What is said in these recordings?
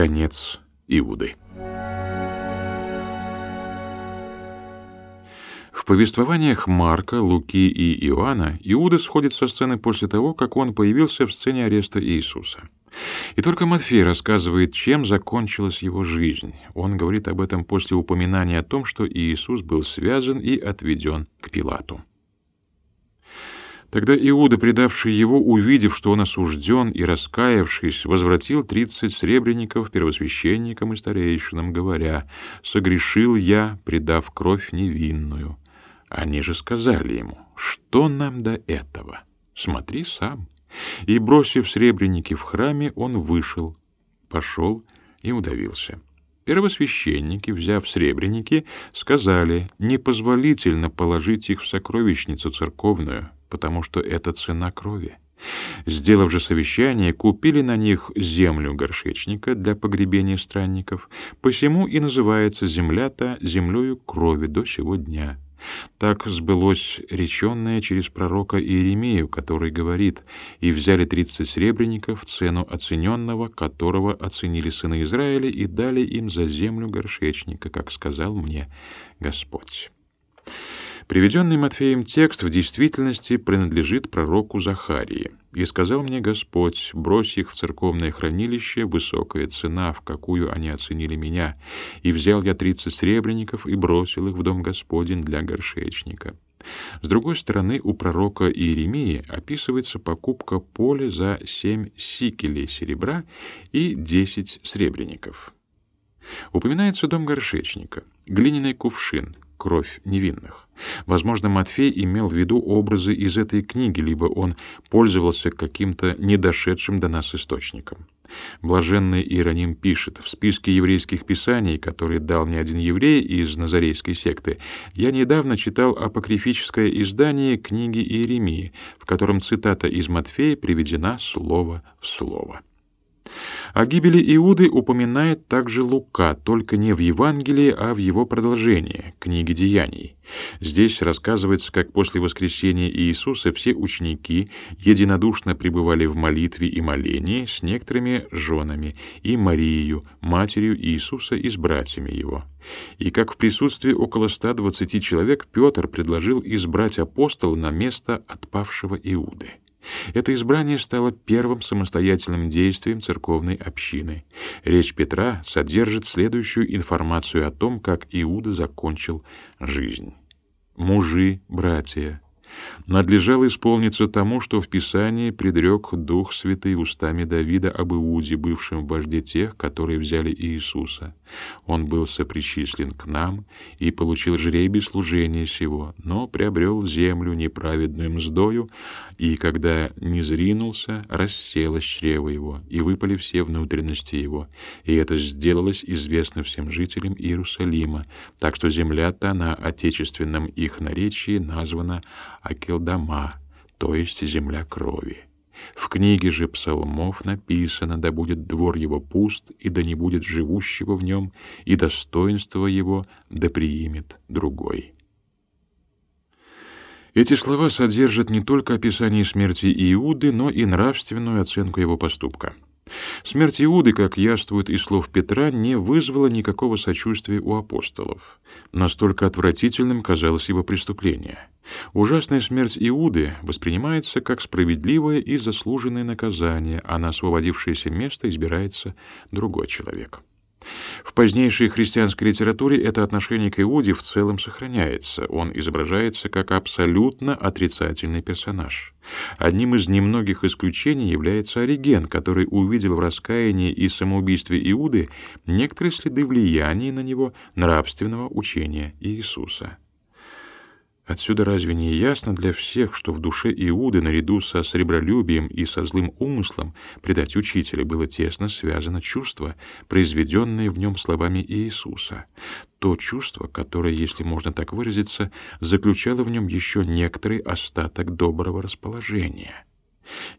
конец Иуды. В повествованиях Марка, Луки и Иоанна Иуда сходит со сцены после того, как он появился в сцене ареста Иисуса. И только Матфей рассказывает, чем закончилась его жизнь. Он говорит об этом после упоминания о том, что Иисус был связан и отведен к Пилату. Тогда Иуда, предавший его, увидев, что он осужден и раскаявшись, возвратил тридцать сребреников первосвященникам и старейшинам, говоря, «Согрешил я, предав кровь невинную». Они же сказали ему, «Что нам до этого? Смотри сам». И, бросив сребреники в храме, он вышел, пошел и удавился. Первосвященники, взяв сребреники, сказали, непозволительно положить их в сокровищницу церковную, потому что это цена крови. Сделав же совещание, купили на них землю горшечника для погребения странников, посему и называется земля-то землею крови до сего дня. Так сбылось реченное через пророка Иеремию, который говорит, «И взяли тридцать сребреников, цену оцененного, которого оценили сыны Израиля, и дали им за землю горшечника, как сказал мне Господь». Приведенный Матфеем текст в действительности принадлежит пророку Захарии. «И сказал мне Господь, брось их в церковное хранилище, высокая цена, в какую они оценили меня. И взял я тридцать сребреников и бросил их в дом Господень для горшечника». С другой стороны, у пророка Иеремии описывается покупка поля за семь сикелей серебра и десять сребреников. Упоминается дом горшечника, глиняный кувшин, кровь невинных. Возможно, Матфей имел в виду образы из этой книги, либо он пользовался каким-то недошедшим до нас источником. Блаженный Иероним пишет, в списке еврейских писаний, которые дал мне один еврей из Назарейской секты, я недавно читал апокрифическое издание книги Иеремии, в котором цитата из Матфея приведена слово в слово. О гибели Иуды упоминает также Лука, только не в Евангелии, а в его продолжении, книге Деяний. Здесь рассказывается, как после воскресения Иисуса все ученики единодушно пребывали в молитве и молении с некоторыми женами и Марией, матерью Иисуса и с братьями его. И как в присутствии около 120 человек Петр предложил избрать апостола на место отпавшего Иуды. Это избрание стало первым самостоятельным действием церковной общины. Речь Петра содержит следующую информацию о том, как Иуда закончил жизнь. «Мужи, братья, надлежало исполниться тому, что в Писании предрек Дух Святый устами Давида об Иуде, бывшем вожде тех, которые взяли Иисуса. Он был сопричислен к нам и получил жребий служения сего, но приобрел землю неправедную мздою, и когда не зринулся, расселось чрево его, и выпали все внутренности его. И это сделалось известно всем жителям Иерусалима, так что земля-то на отечественном их наречии названа Акелдама, то есть земля крови. В книге же псалмов написано, да будет двор его пуст, и да не будет живущего в нем, и достоинство его да приимет другой. Эти слова содержат не только описание смерти Иуды, но и нравственную оценку его поступка. Смерть Иуды, как яствует из слов Петра, не вызвала никакого сочувствия у апостолов. Настолько отвратительным казалось его преступление. Ужасная смерть Иуды воспринимается как справедливое и заслуженное наказание, а на освободившееся место избирается другой человек. В позднейшей христианской литературе это отношение к Иуде в целом сохраняется. Он изображается как абсолютно отрицательный персонаж. Одним из немногих исключений является Ориген, который увидел в раскаянии и самоубийстве Иуды некоторые следы влияния на него нравственного учения Иисуса. Отсюда разве не ясно для всех, что в душе Иуды наряду со сребролюбием и со злым умыслом предать учителя было тесно связано чувство, произведенное в нем словами Иисуса, то чувство, которое, если можно так выразиться, заключало в нем еще некоторый остаток доброго расположения.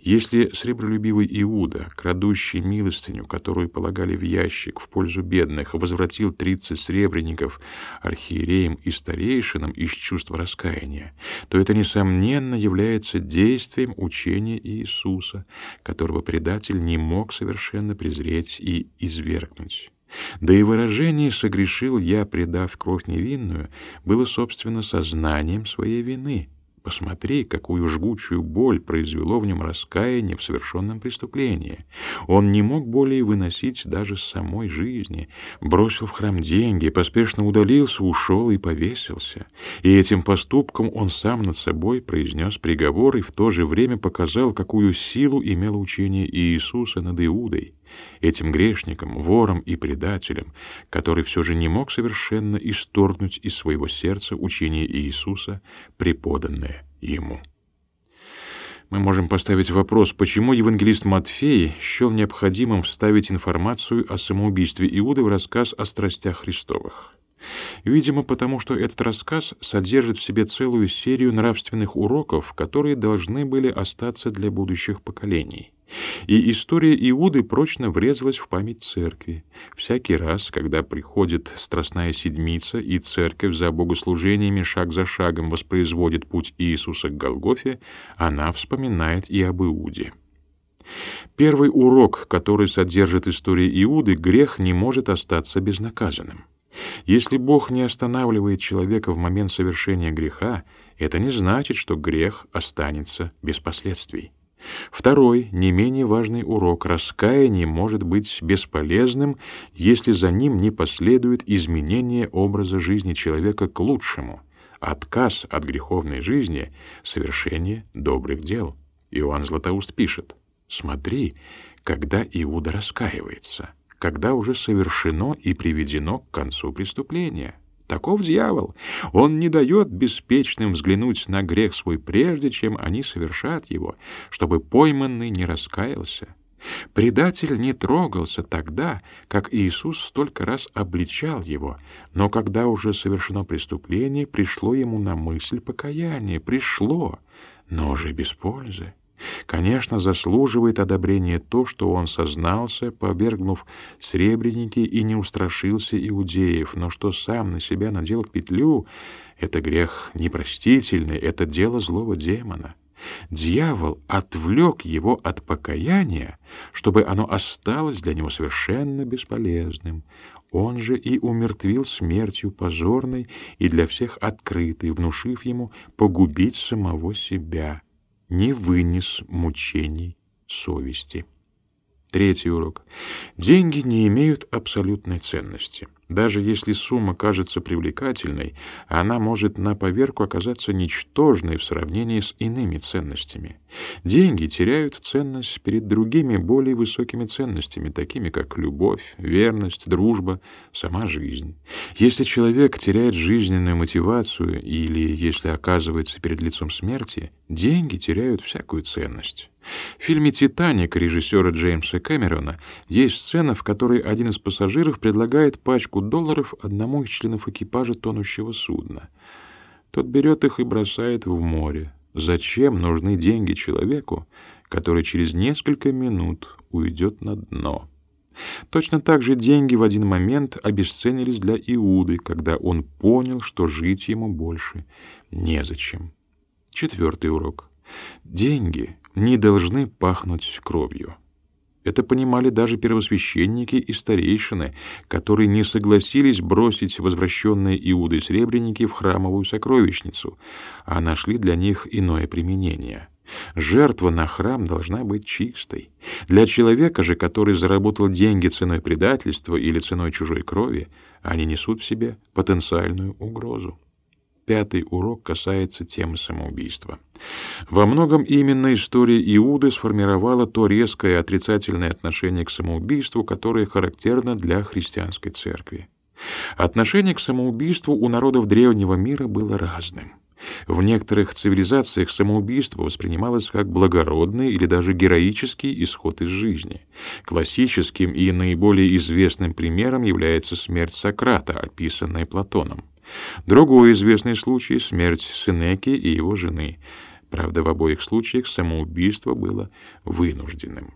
Если сребролюбивый Иуда, крадущий милостыню, которую полагали в ящик в пользу бедных, возвратил тридцать сребреников архиереям и старейшинам из чувства раскаяния, то это, несомненно, является действием учения Иисуса, которого предатель не мог совершенно презреть и извергнуть. Да и выражение «согрешил я, предав кровь невинную» было, собственно, сознанием своей вины — Посмотри, какую жгучую боль произвело в нем раскаяние в совершенном преступлении. Он не мог более выносить даже самой жизни, бросил в храм деньги, поспешно удалился, ушел и повесился. И этим поступком он сам над собой произнес приговор и в то же время показал, какую силу имело учение Иисуса над Иудой этим грешником, вором и предателем, который все же не мог совершенно исторгнуть из своего сердца учение Иисуса, преподанное ему. Мы можем поставить вопрос, почему евангелист Матфей счел необходимым вставить информацию о самоубийстве Иуды в рассказ о страстях Христовых. Видимо, потому что этот рассказ содержит в себе целую серию нравственных уроков, которые должны были остаться для будущих поколений. И история Иуды прочно врезалась в память церкви. Всякий раз, когда приходит Страстная Седмица, и церковь за богослужениями шаг за шагом воспроизводит путь Иисуса к Голгофе, она вспоминает и об Иуде. Первый урок, который содержит история Иуды, грех не может остаться безнаказанным. Если Бог не останавливает человека в момент совершения греха, это не значит, что грех останется без последствий. Второй, не менее важный урок — раскаяние может быть бесполезным, если за ним не последует изменение образа жизни человека к лучшему, отказ от греховной жизни, совершение добрых дел. Иоанн Златоуст пишет, «Смотри, когда Иуда раскаивается, когда уже совершено и приведено к концу преступления». Таков дьявол. Он не дает беспечным взглянуть на грех свой прежде, чем они совершат его, чтобы пойманный не раскаялся. Предатель не трогался тогда, как Иисус столько раз обличал его, но когда уже совершено преступление, пришло ему на мысль покаяние, пришло, но уже без пользы. Конечно, заслуживает одобрения то, что он сознался, повергнув сребреники и не устрашился иудеев, но что сам на себя надел петлю — это грех непростительный, это дело злого демона. Дьявол отвлек его от покаяния, чтобы оно осталось для него совершенно бесполезным. Он же и умертвил смертью позорной и для всех открытой, внушив ему погубить самого себя — не вынес мучений совести. Третий урок. Деньги не имеют абсолютной ценности. Даже если сумма кажется привлекательной, она может на поверку оказаться ничтожной в сравнении с иными ценностями. Деньги теряют ценность перед другими более высокими ценностями, такими как любовь, верность, дружба, сама жизнь. Если человек теряет жизненную мотивацию или если оказывается перед лицом смерти, деньги теряют всякую ценность. В фильме «Титаник» режиссера Джеймса Кэмерона есть сцена, в которой один из пассажиров предлагает пачку долларов одному из членов экипажа тонущего судна. Тот берет их и бросает в море. Зачем нужны деньги человеку, который через несколько минут уйдет на дно? Точно так же деньги в один момент обесценились для Иуды, когда он понял, что жить ему больше незачем. Четвертый урок. Деньги не должны пахнуть кровью. Это понимали даже первосвященники и старейшины, которые не согласились бросить возвращенные Иудой сребреники в храмовую сокровищницу, а нашли для них иное применение. Жертва на храм должна быть чистой. Для человека же, который заработал деньги ценой предательства или ценой чужой крови, они несут в себе потенциальную угрозу. Пятый урок касается темы самоубийства. Во многом именно история Иуды сформировала то резкое отрицательное отношение к самоубийству, которое характерно для христианской церкви. Отношение к самоубийству у народов древнего мира было разным. В некоторых цивилизациях самоубийство воспринималось как благородный или даже героический исход из жизни. Классическим и наиболее известным примером является смерть Сократа, описанная Платоном. Другой известный случай — смерть Сенеки и его жены. Правда, в обоих случаях самоубийство было вынужденным.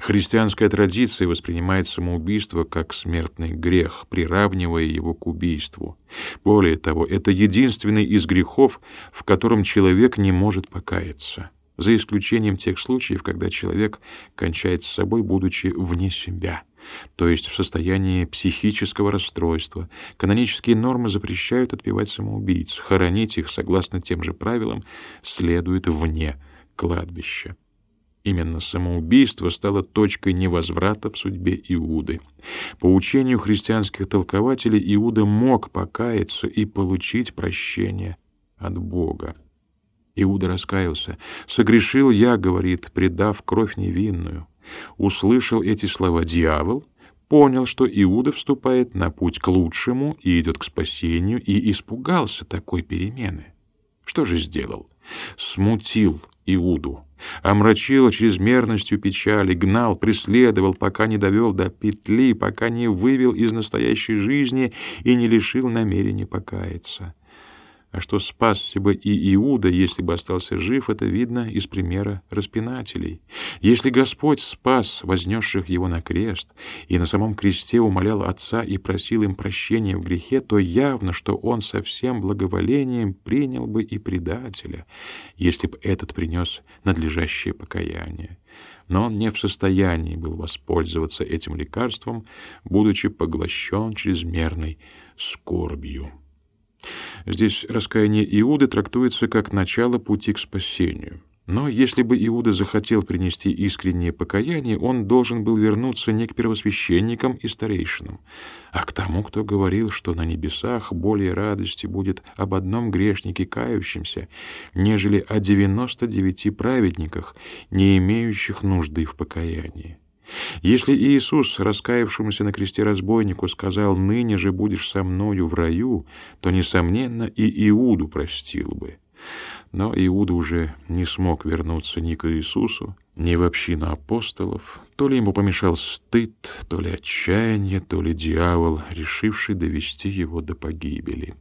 Христианская традиция воспринимает самоубийство как смертный грех, приравнивая его к убийству. Более того, это единственный из грехов, в котором человек не может покаяться, за исключением тех случаев, когда человек кончает с собой, будучи вне себя, то есть в состоянии психического расстройства. Канонические нормы запрещают отпевать самоубийц, хоронить их согласно тем же правилам следует вне кладбища. Именно самоубийство стало точкой невозврата в судьбе Иуды. По учению христианских толкователей Иуда мог покаяться и получить прощение от Бога. Иуда раскаялся. «Согрешил я, — говорит, — предав кровь невинную». Услышал эти слова дьявол, понял, что Иуда вступает на путь к лучшему и идет к спасению, и испугался такой перемены. Что же сделал? Смутил Иуду, омрачил чрезмерностью печали, гнал, преследовал, пока не довел до петли, пока не вывел из настоящей жизни и не лишил намерения покаяться. А что спасся бы и Иуда, если бы остался жив, это видно из примера распинателей. Если Господь спас вознесших его на крест и на самом кресте умолял Отца и просил им прощения в грехе, то явно, что Он со всем благоволением принял бы и предателя, если бы этот принес надлежащее покаяние. Но он не в состоянии был воспользоваться этим лекарством, будучи поглощен чрезмерной скорбью. Здесь раскаяние Иуды трактуется как начало пути к спасению. Но если бы Иуда захотел принести искреннее покаяние, он должен был вернуться не к первосвященникам и старейшинам, а к тому, кто говорил, что на небесах более радости будет об одном грешнике кающемся, нежели о девяносто девяти праведниках, не имеющих нужды в покаянии. Если Иисус, раскаявшемуся на кресте разбойнику, сказал «ныне же будешь со мною в раю», то, несомненно, и Иуду простил бы. Но Иуда уже не смог вернуться ни к Иисусу, ни в общину апостолов. То ли ему помешал стыд, то ли отчаяние, то ли дьявол, решивший довести его до погибели.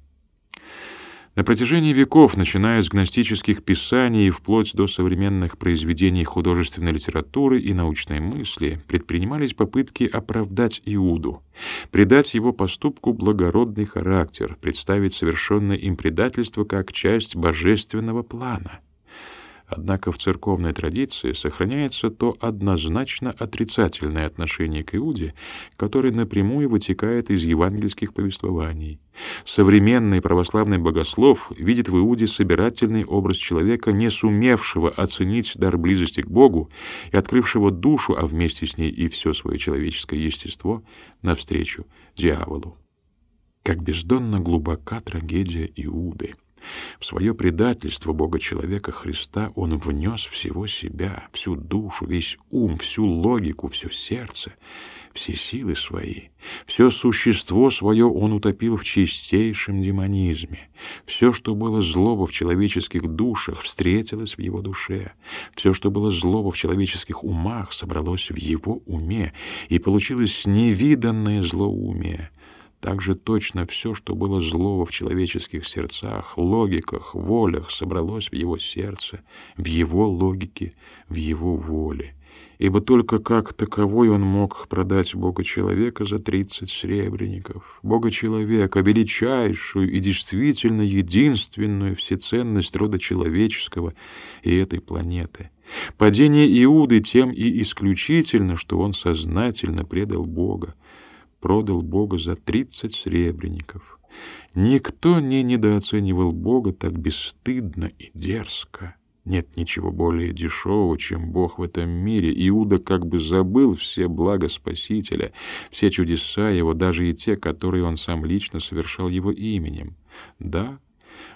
На протяжении веков, начиная с гностических писаний и вплоть до современных произведений художественной литературы и научной мысли, предпринимались попытки оправдать Иуду, придать его поступку благородный характер, представить совершенное им предательство как часть божественного плана — Однако в церковной традиции сохраняется то однозначно отрицательное отношение к Иуде, которое напрямую вытекает из евангельских повествований. Современный православный богослов видит в Иуде собирательный образ человека, не сумевшего оценить дар близости к Богу и открывшего душу, а вместе с ней и все свое человеческое естество, навстречу дьяволу. Как бездонно глубока трагедия Иуды. В свое предательство Бога-человека Христа он внес всего себя, всю душу, весь ум, всю логику, все сердце, все силы свои. Все существо свое он утопил в чистейшем демонизме. Все, что было злого в человеческих душах, встретилось в его душе. Все, что было злого в человеческих умах, собралось в его уме, и получилось невиданное злоумие. Также точно все, что было злого в человеческих сердцах, логиках, волях, собралось в его сердце, в его логике, в его воле. Ибо только как таковой он мог продать Бога-человека за тридцать сребреников. Бога-человека, величайшую и действительно единственную всеценность рода человеческого и этой планеты. Падение Иуды тем и исключительно, что он сознательно предал Бога, продал Бога за тридцать сребреников. Никто не недооценивал Бога так бесстыдно и дерзко. Нет ничего более дешевого, чем Бог в этом мире. Иуда как бы забыл все блага Спасителя, все чудеса Его, даже и те, которые Он сам лично совершал Его именем. Да,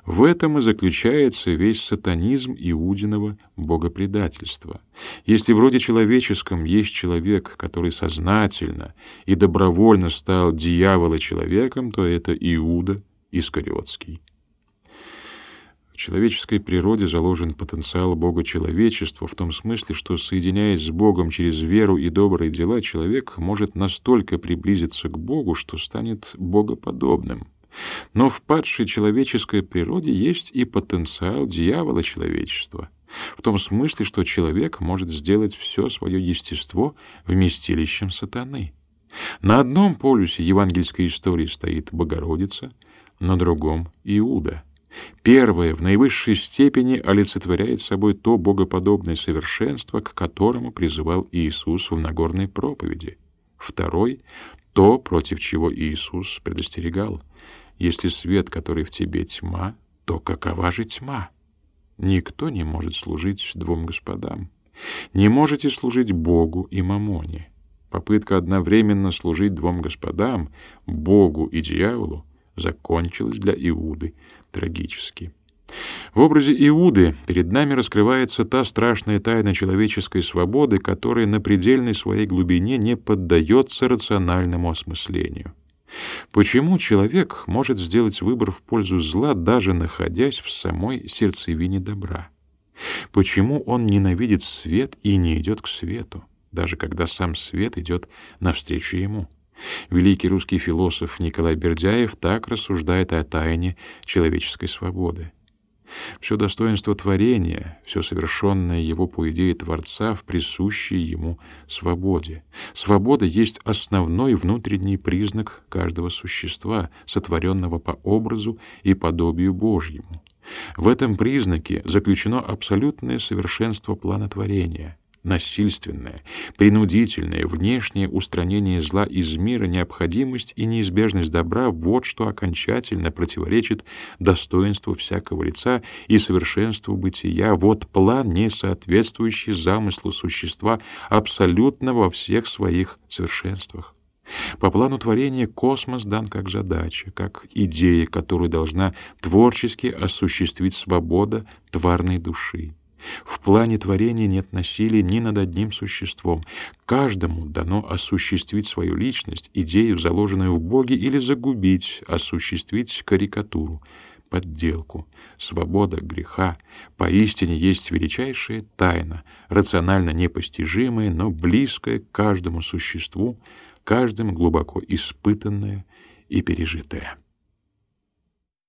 в этом и заключается весь сатанизм иудиного богопредательства. Если в роде человеческом есть человек, который сознательно и добровольно стал дьявола человеком, то это Иуда Искариотский. В человеческой природе заложен потенциал Бога человечества в том смысле, что, соединяясь с Богом через веру и добрые дела, человек может настолько приблизиться к Богу, что станет богоподобным — Но в падшей человеческой природе есть и потенциал дьявола человечества, в том смысле, что человек может сделать все свое естество вместилищем сатаны. На одном полюсе евангельской истории стоит Богородица, на другом — Иуда. Первое в наивысшей степени олицетворяет собой то богоподобное совершенство, к которому призывал Иисус в Нагорной проповеди. Второй — то, против чего Иисус предостерегал. Если свет, который в тебе тьма, то какова же тьма? Никто не может служить двум господам. Не можете служить Богу и мамоне. Попытка одновременно служить двум господам, Богу и дьяволу, закончилась для Иуды трагически. В образе Иуды перед нами раскрывается та страшная тайна человеческой свободы, которая на предельной своей глубине не поддается рациональному осмыслению. Почему человек может сделать выбор в пользу зла, даже находясь в самой сердцевине добра? Почему он ненавидит свет и не идет к свету, даже когда сам свет идет навстречу ему? Великий русский философ Николай Бердяев так рассуждает о тайне человеческой свободы. Все достоинство творения, все совершенное его по идее Творца в присущей ему свободе. Свобода есть основной внутренний признак каждого существа, сотворенного по образу и подобию Божьему. В этом признаке заключено абсолютное совершенство плана творения — насильственное, принудительное внешнее устранение зла из мира, необходимость и неизбежность добра — вот что окончательно противоречит достоинству всякого лица и совершенству бытия. Вот план, не соответствующий замыслу существа абсолютно во всех своих совершенствах. По плану творения космос дан как задача, как идея, которую должна творчески осуществить свобода тварной души. В плане творения нет насилия ни над одним существом. Каждому дано осуществить свою личность, идею, заложенную в Боге, или загубить, осуществить карикатуру, подделку. Свобода греха поистине есть величайшая тайна, рационально непостижимая, но близкая к каждому существу, каждым глубоко испытанная и пережитая.